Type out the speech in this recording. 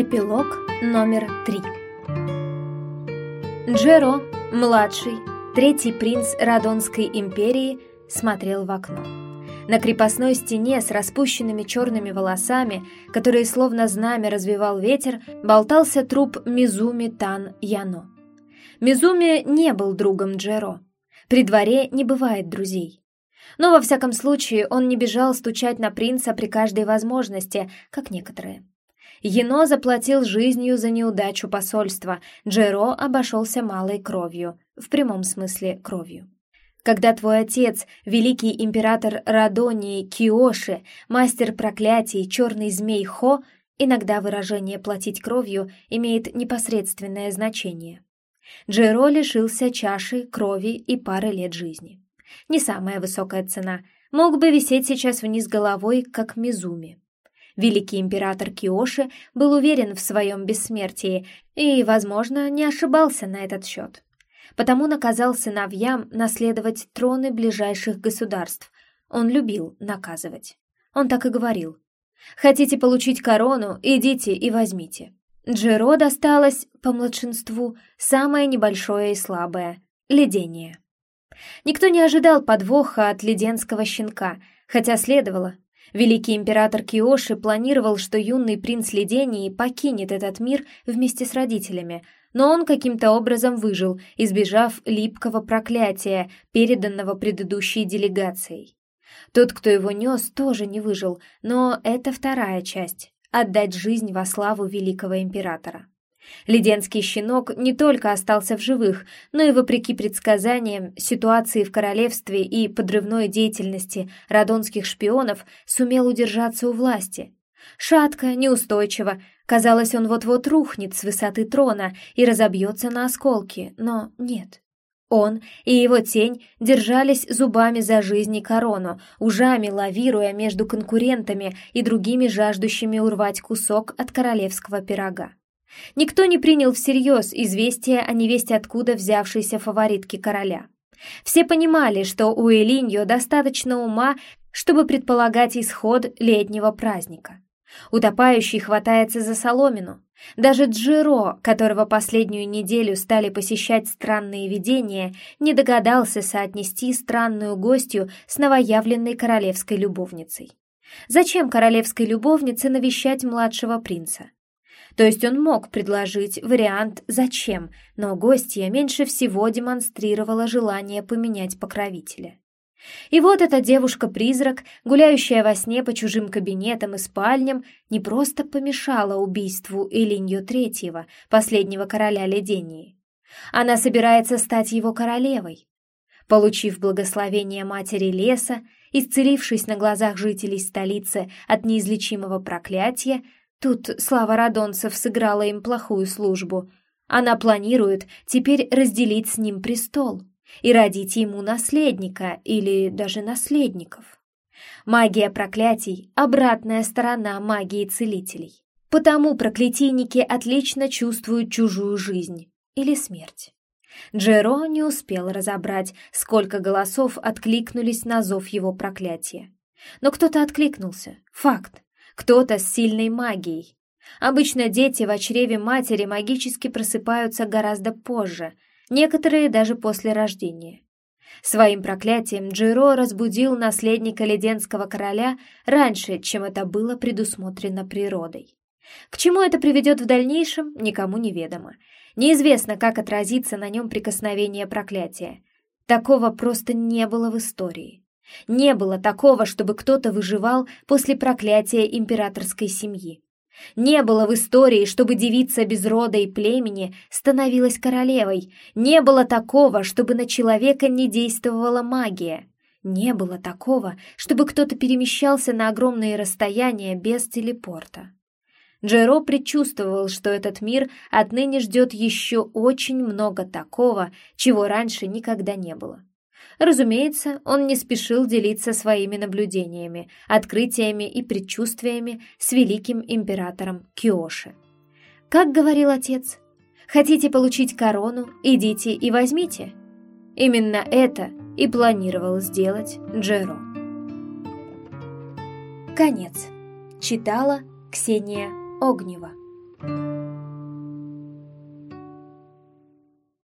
Эпилог номер три. Джеро, младший, третий принц Радонской империи, смотрел в окно. На крепостной стене с распущенными черными волосами, которые словно знамя развивал ветер, болтался труп Мизуми Тан Яно. Мизуми не был другом Джеро. При дворе не бывает друзей. Но во всяком случае он не бежал стучать на принца при каждой возможности, как некоторые. Ено заплатил жизнью за неудачу посольства, Джеро обошелся малой кровью, в прямом смысле кровью. Когда твой отец, великий император Радонии Киоши, мастер проклятий, черный змей Хо, иногда выражение «платить кровью» имеет непосредственное значение. Джеро лишился чаши, крови и пары лет жизни. Не самая высокая цена. Мог бы висеть сейчас вниз головой, как Мизуми. Великий император Киоши был уверен в своем бессмертии и, возможно, не ошибался на этот счет. Потому наказал сыновьям наследовать троны ближайших государств. Он любил наказывать. Он так и говорил. «Хотите получить корону? Идите и возьмите». Джеро досталось, по младшинству, самое небольшое и слабое — ледение. Никто не ожидал подвоха от леденского щенка, хотя следовало, Великий император Киоши планировал, что юный принц Ледении покинет этот мир вместе с родителями, но он каким-то образом выжил, избежав липкого проклятия, переданного предыдущей делегацией. Тот, кто его нес, тоже не выжил, но это вторая часть — отдать жизнь во славу великого императора. Леденский щенок не только остался в живых, но и, вопреки предсказаниям, ситуации в королевстве и подрывной деятельности радонских шпионов сумел удержаться у власти. Шатко, неустойчиво, казалось, он вот-вот рухнет с высоты трона и разобьется на осколки, но нет. Он и его тень держались зубами за жизнь и корону, ужами лавируя между конкурентами и другими жаждущими урвать кусок от королевского пирога. Никто не принял всерьез известие о невесте откуда взявшейся фаворитке короля. Все понимали, что у Элиньо достаточно ума, чтобы предполагать исход летнего праздника. Утопающий хватается за соломину. Даже Джиро, которого последнюю неделю стали посещать странные видения, не догадался соотнести странную гостью с новоявленной королевской любовницей. Зачем королевской любовнице навещать младшего принца? То есть он мог предложить вариант «зачем», но гостья меньше всего демонстрировала желание поменять покровителя. И вот эта девушка-призрак, гуляющая во сне по чужим кабинетам и спальням, не просто помешала убийству Элинью Третьего, последнего короля Ледении. Она собирается стать его королевой. Получив благословение матери леса, исцелившись на глазах жителей столицы от неизлечимого проклятия, Тут слава радонцев сыграла им плохую службу. Она планирует теперь разделить с ним престол и родить ему наследника или даже наследников. Магия проклятий — обратная сторона магии целителей. Потому проклятийники отлично чувствуют чужую жизнь или смерть. Джеро не успел разобрать, сколько голосов откликнулись на зов его проклятия. Но кто-то откликнулся. Факт кто-то с сильной магией. Обычно дети в чреве матери магически просыпаются гораздо позже, некоторые даже после рождения. Своим проклятием Джиро разбудил наследника Леденского короля раньше, чем это было предусмотрено природой. К чему это приведет в дальнейшем, никому не ведомо. Неизвестно, как отразится на нем прикосновение проклятия. Такого просто не было в истории. Не было такого, чтобы кто-то выживал после проклятия императорской семьи. Не было в истории, чтобы девица без рода и племени становилась королевой. Не было такого, чтобы на человека не действовала магия. Не было такого, чтобы кто-то перемещался на огромные расстояния без телепорта. Джеро предчувствовал, что этот мир отныне ждет еще очень много такого, чего раньше никогда не было. Разумеется, он не спешил делиться своими наблюдениями, открытиями и предчувствиями с великим императором Киоши. Как говорил отец, хотите получить корону, идите и возьмите. Именно это и планировал сделать Джеро. Конец. Читала Ксения Огнева. —